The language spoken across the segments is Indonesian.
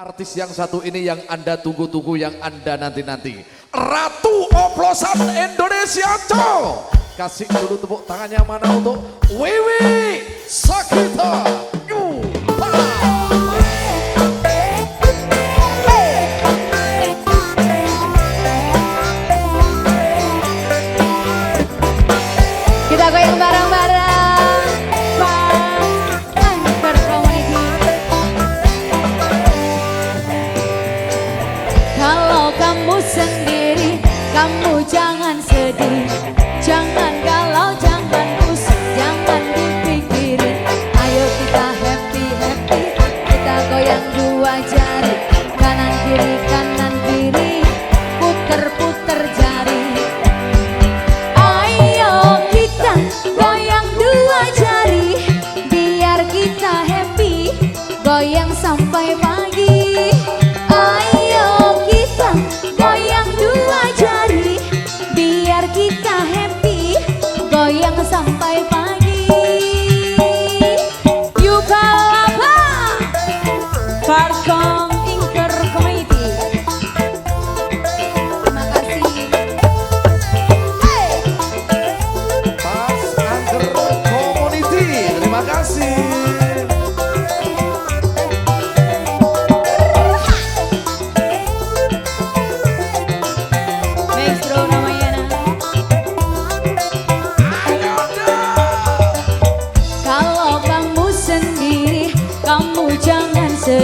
Artis yang satu ini yang Anda tunggu-tunggu yang Anda nanti-nanti. Ratu Oplosan Indonesia Co. Kasih dulu tepuk tangannya mana untuk Wiwi Sakita. Kamu jangan sedih. Jangan galau, jangan pusing Jangan dipikirin. Ayo kita happy, happy. Kita goyang dua jari. Kanan kiri, kanan kiri. Puter, puter jari. Ayo kita goyang dua jari. Biar kita happy. Goyang sampai pagi voy a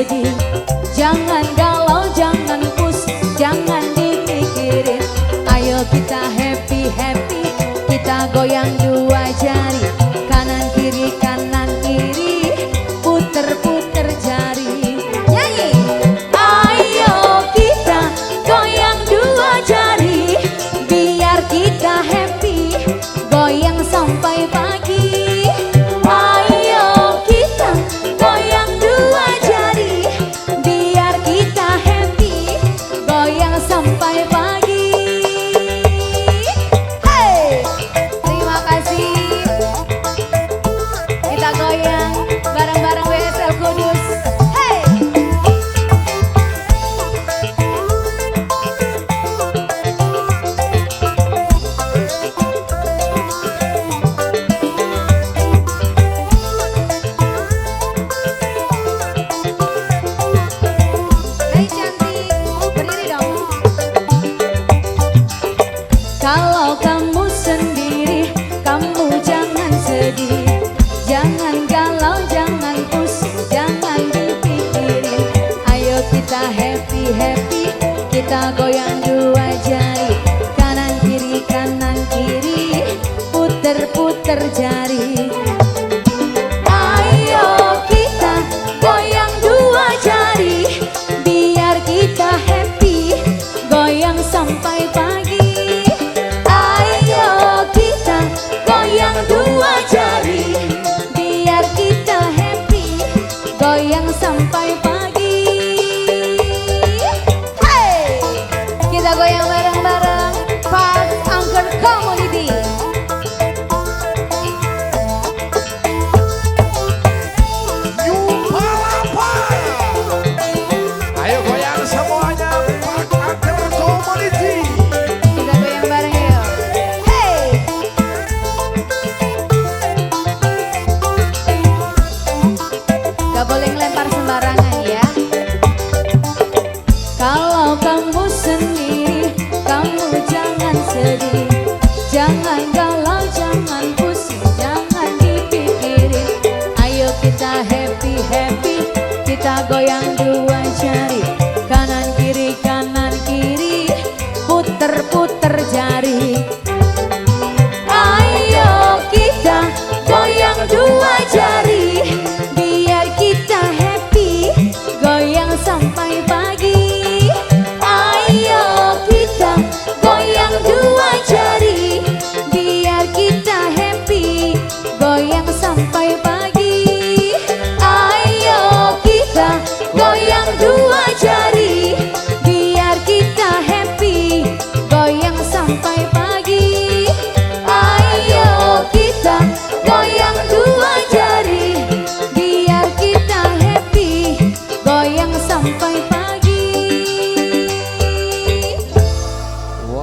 seguir Kamu sendiri Kamu jangan sedih. Jangan galau Jangan pusing Jangan dipikirin. Ayo kita happy-happy Kita goyang dulu.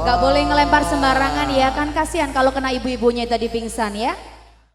Gak boleh ngelempar sembarangan ya kan kasihan kalau kena ibu-ibunya tadi pingsan ya.